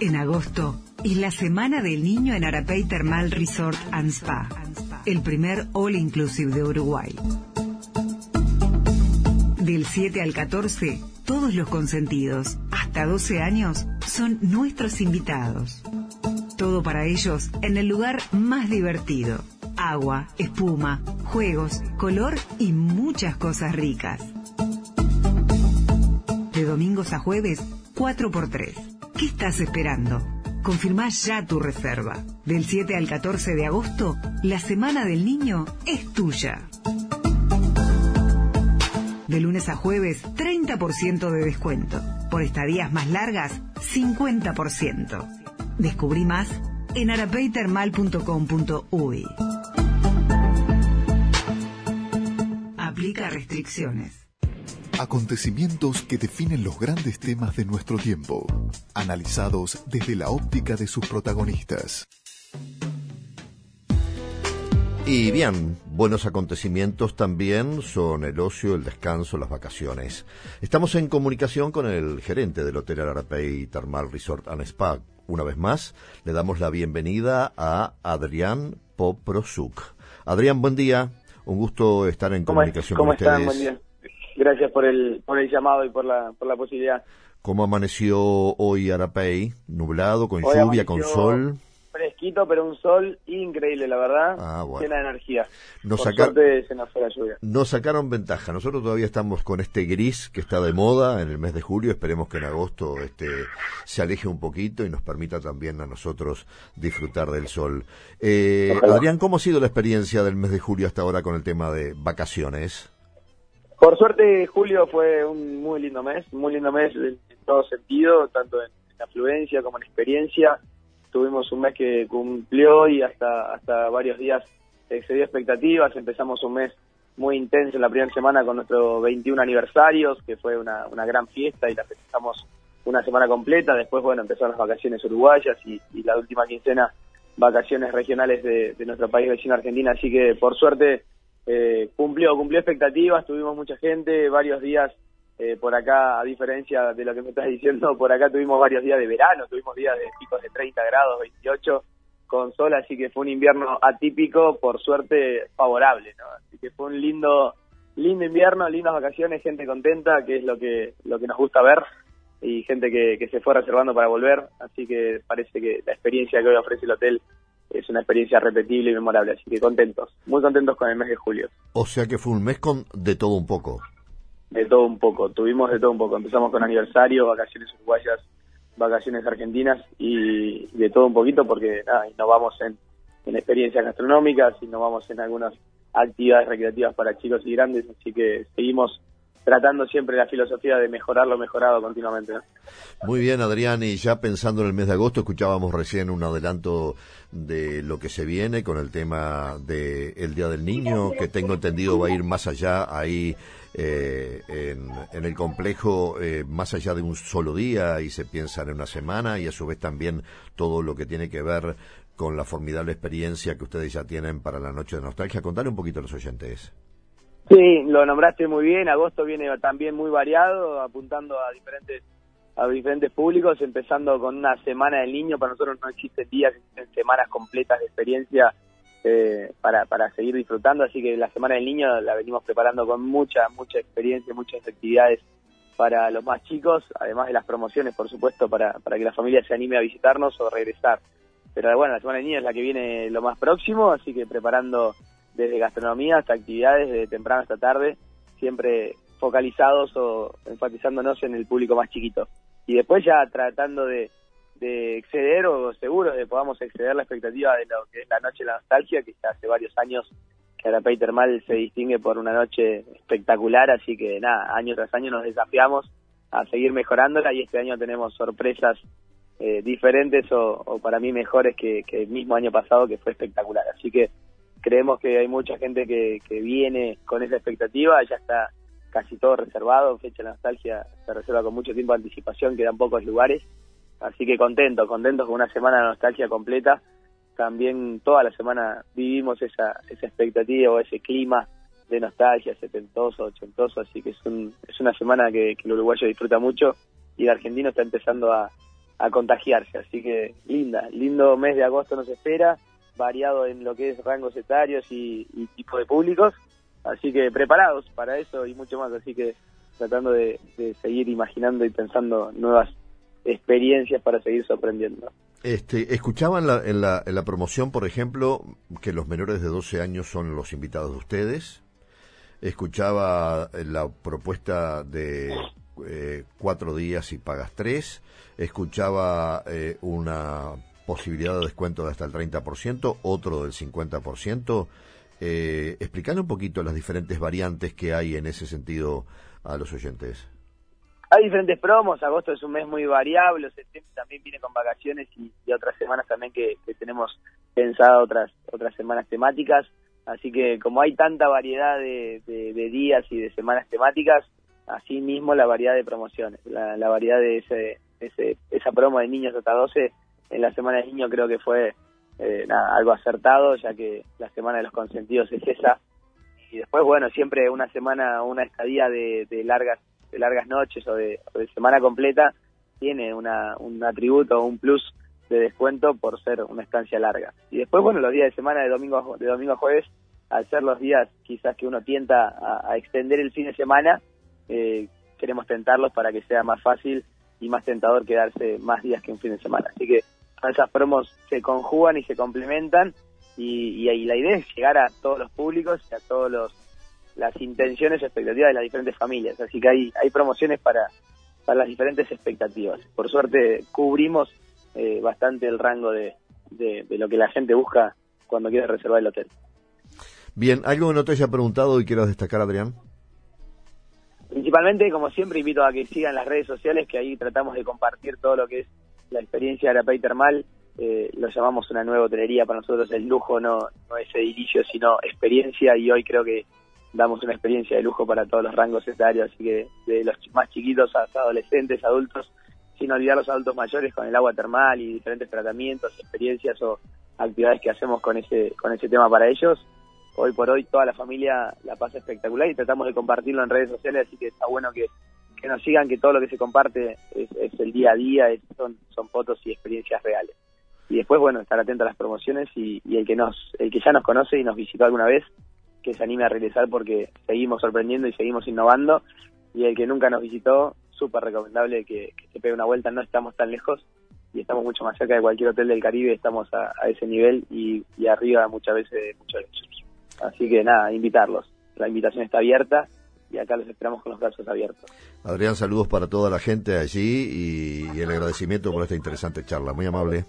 En agosto es la Semana del Niño en Arapey Termal Resort and Spa, el primer all inclusive de Uruguay. Del 7 al 14, todos los consentidos, hasta 12 años, son nuestros invitados. Todo para ellos en el lugar más divertido. Agua, espuma, juegos, color y muchas cosas ricas. De domingos a jueves, 4x3. ¿Qué estás esperando? Confirmá ya tu reserva. Del 7 al 14 de agosto, la Semana del Niño es tuya. De lunes a jueves, 30% de descuento. Por estadías más largas, 50%. Descubrí más en arapeytermal.com.uy. Aplica restricciones. Acontecimientos que definen los grandes temas de nuestro tiempo, analizados desde la óptica de sus protagonistas. Y bien, buenos acontecimientos también son el ocio, el descanso, las vacaciones. Estamos en comunicación con el gerente del Hotel Arapey Thermal Resort and Spa. Una vez más, le damos la bienvenida a Adrián Poprosuk. Adrián, buen día. Un gusto estar en comunicación ¿Cómo con ustedes. están? Buen día. Gracias por el, por el llamado y por la, por la posibilidad. ¿Cómo amaneció hoy Arapey? ¿Nublado, con Hoy lluvia, con sol? Fresquito, pero un sol increíble, la verdad. Ah, bueno. Llena de energía. Nos por saca- suerte se nos fue la lluvia. Nos sacaron ventaja. Nosotros todavía estamos con este gris que está de moda en el mes de julio. Esperemos que en agosto este, se aleje un poquito y nos permita también a nosotros disfrutar del sol. Eh. Adrián, ¿cómo ha sido la experiencia del mes de julio hasta ahora con el tema de vacaciones? Por suerte, julio fue un muy lindo mes, muy lindo mes en, en todo sentido, tanto en, en afluencia como en experiencia. Tuvimos un mes que cumplió y hasta, hasta varios días excedió expectativas. Empezamos un mes muy intenso en la primera semana con nuestro 21 aniversarios, que fue una, una gran fiesta y la festejamos una semana completa. Después, bueno, empezaron las vacaciones uruguayas y, y la última quincena vacaciones regionales de, de nuestro país vecino Argentina. Así que, por suerte, eh, cumplió, cumplió expectativas, tuvimos mucha gente, varios días eh, por acá, a diferencia de lo que me estás diciendo, por acá tuvimos varios días de verano, tuvimos días de picos de 30 grados, 28 con sol, así que fue un invierno atípico, por suerte favorable, ¿no? Así que fue un lindo lindo invierno, lindas vacaciones, gente contenta, que es lo que lo que nos gusta ver y gente que, que se fue reservando para volver, así que parece que la experiencia que hoy ofrece el hotel es una experiencia repetible y memorable, así que contentos, muy contentos con el mes de julio. O sea que fue un mes con de todo un poco. De todo un poco, tuvimos de todo un poco. Empezamos con aniversario, vacaciones uruguayas, vacaciones argentinas y de todo un poquito porque nada, innovamos en, en experiencias gastronómicas, innovamos en algunas actividades recreativas para chicos y grandes, así que seguimos tratando siempre la filosofía de mejorar lo mejorado continuamente. Muy bien, Adrián, y ya pensando en el mes de agosto, escuchábamos recién un adelanto de lo que se viene con el tema del el Día del Niño, que tengo entendido va a ir más allá ahí eh, en, en el complejo, eh, más allá de un solo día y se piensa en una semana y a su vez también todo lo que tiene que ver con la formidable experiencia que ustedes ya tienen para la Noche de Nostalgia. Contale un poquito a los oyentes. Sí, lo nombraste muy bien. Agosto viene también muy variado, apuntando a diferentes a diferentes públicos, empezando con una semana del niño. Para nosotros no existen días, existen semanas completas de experiencia eh, para, para seguir disfrutando. Así que la semana del niño la venimos preparando con mucha, mucha experiencia, muchas actividades para los más chicos, además de las promociones, por supuesto, para, para que la familia se anime a visitarnos o regresar. Pero bueno, la semana del niño es la que viene lo más próximo, así que preparando desde gastronomía hasta actividades, de temprano hasta tarde, siempre focalizados o enfatizándonos en el público más chiquito. Y después ya tratando de, de exceder o seguros de podamos exceder la expectativa de lo que es la Noche de la Nostalgia, que ya hace varios años que Arapey Termal se distingue por una noche espectacular, así que nada, año tras año nos desafiamos a seguir mejorándola y este año tenemos sorpresas eh, diferentes o, para mí mejores que el mismo año pasado que fue espectacular. Así que creemos que hay mucha gente que, que viene con esa expectativa, ya está casi todo reservado, fecha de nostalgia se reserva con mucho tiempo de anticipación, quedan pocos lugares, así que contentos, contentos con una semana de nostalgia completa, también toda la semana vivimos esa, esa expectativa o ese clima de nostalgia, setentoso, ochentoso, así que es, un, es una semana que, que el uruguayo disfruta mucho y el argentino está empezando a, a contagiarse. Así que linda, lindo mes de agosto nos espera, variado en lo que es rangos etarios y, tipo de públicos. Así que preparados para eso y mucho más. Así que tratando de, seguir imaginando y pensando nuevas experiencias para seguir sorprendiendo. Este, escuchaba en la, en, la, en la promoción, por ejemplo, que los menores de 12 años son los invitados de ustedes. Escuchaba la propuesta de eh, cuatro días y pagas tres. Escuchaba eh, una posibilidad de descuento de hasta el 30%, otro del 50%. Eh, explicando un poquito las diferentes variantes que hay en ese sentido a los oyentes. Hay diferentes promos, agosto es un mes muy variable, septiembre también viene con vacaciones y, otras semanas también que, tenemos pensado otras otras semanas temáticas, así que como hay tanta variedad de, días y de semanas temáticas, así mismo la variedad de promociones, la, variedad de ese, ese, esa promo de niños hasta 12 en la semana de niño creo que fue eh, algo acertado, ya que la semana de los consentidos es esa. Y después, bueno, siempre una semana, una estadía de, largas de largas noches o de, semana completa tiene una, un atributo o un plus de descuento por ser una estancia larga. Y después, bueno, los días de semana de domingo, de domingo a jueves, al ser los días quizás que uno tienta a, extender el fin de semana, eh, queremos tentarlos para que sea más fácil y más tentador quedarse más días que un fin de semana. Así que esas promos se conjugan y se complementan y, y, la idea es llegar a todos los públicos y a todos los las intenciones y expectativas de las diferentes familias. Así que hay, hay promociones para, para las diferentes expectativas. Por suerte cubrimos eh, bastante el rango de, de, lo que la gente busca cuando quiere reservar el hotel. Bien, ¿algo que no te haya preguntado y quieras destacar, Adrián? Principalmente, como siempre, invito a que sigan las redes sociales, que ahí tratamos de compartir todo lo que es la experiencia de Arapey Termal, eh, lo llamamos una nueva hotelería, para nosotros el lujo no, no es edilicio, sino experiencia y hoy creo que damos una experiencia de lujo para todos los rangos etarios, así que de los más chiquitos hasta adolescentes, adultos, sin olvidar los adultos mayores con el agua termal y diferentes tratamientos, experiencias o actividades que hacemos con ese, con ese tema para ellos. Hoy por hoy toda la familia la pasa espectacular y tratamos de compartirlo en redes sociales, así que está bueno que que nos sigan que todo lo que se comparte es, el día a día, son, son fotos y experiencias reales. Y después, bueno, estar atento a las promociones y, el que nos el que ya nos conoce y nos visitó alguna vez, que se anime a regresar porque seguimos sorprendiendo y seguimos innovando. Y el que nunca nos visitó, súper recomendable que, se pegue una vuelta, no estamos tan lejos y estamos mucho más cerca de cualquier hotel del Caribe, estamos a, ese nivel y, arriba muchas veces de muchos. Así que nada, invitarlos. La invitación está abierta y acá los esperamos con los brazos abiertos. Adrián, saludos para toda la gente allí y, el agradecimiento por esta interesante charla. Muy amable.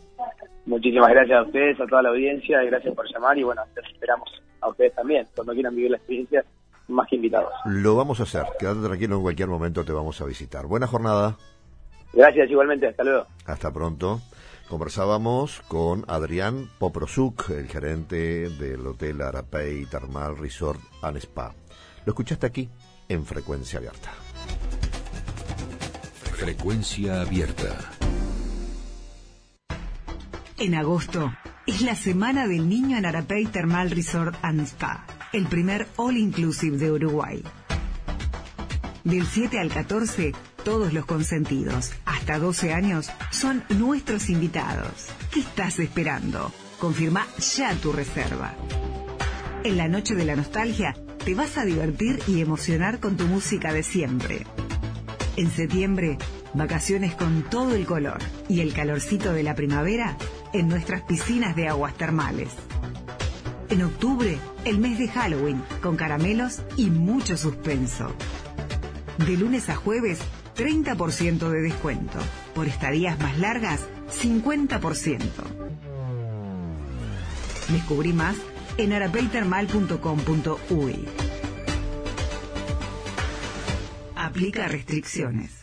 Muchísimas gracias a ustedes, a toda la audiencia, y gracias por llamar y bueno, los esperamos a ustedes también. Cuando quieran vivir la experiencia, más que invitados. Lo vamos a hacer, quédate tranquilo, en cualquier momento te vamos a visitar. Buena jornada. Gracias, igualmente, hasta luego. Hasta pronto. Conversábamos con Adrián Poprosuk, el gerente del Hotel Arapey Termal Resort and Spa. Lo escuchaste aquí en Frecuencia Abierta. Frecuencia Abierta. En agosto es la semana del niño en Arapey Thermal Resort and Spa, el primer all inclusive de Uruguay. Del 7 al 14, todos los consentidos, hasta 12 años, son nuestros invitados. ¿Qué estás esperando? Confirma ya tu reserva. En la noche de la nostalgia, te vas a divertir y emocionar con tu música de siempre. En septiembre, vacaciones con todo el color y el calorcito de la primavera en nuestras piscinas de aguas termales. En octubre, el mes de Halloween, con caramelos y mucho suspenso. De lunes a jueves, 30% de descuento. Por estadías más largas, 50%. Descubrí más en arapeytermal.com.uy. Aplica restricciones.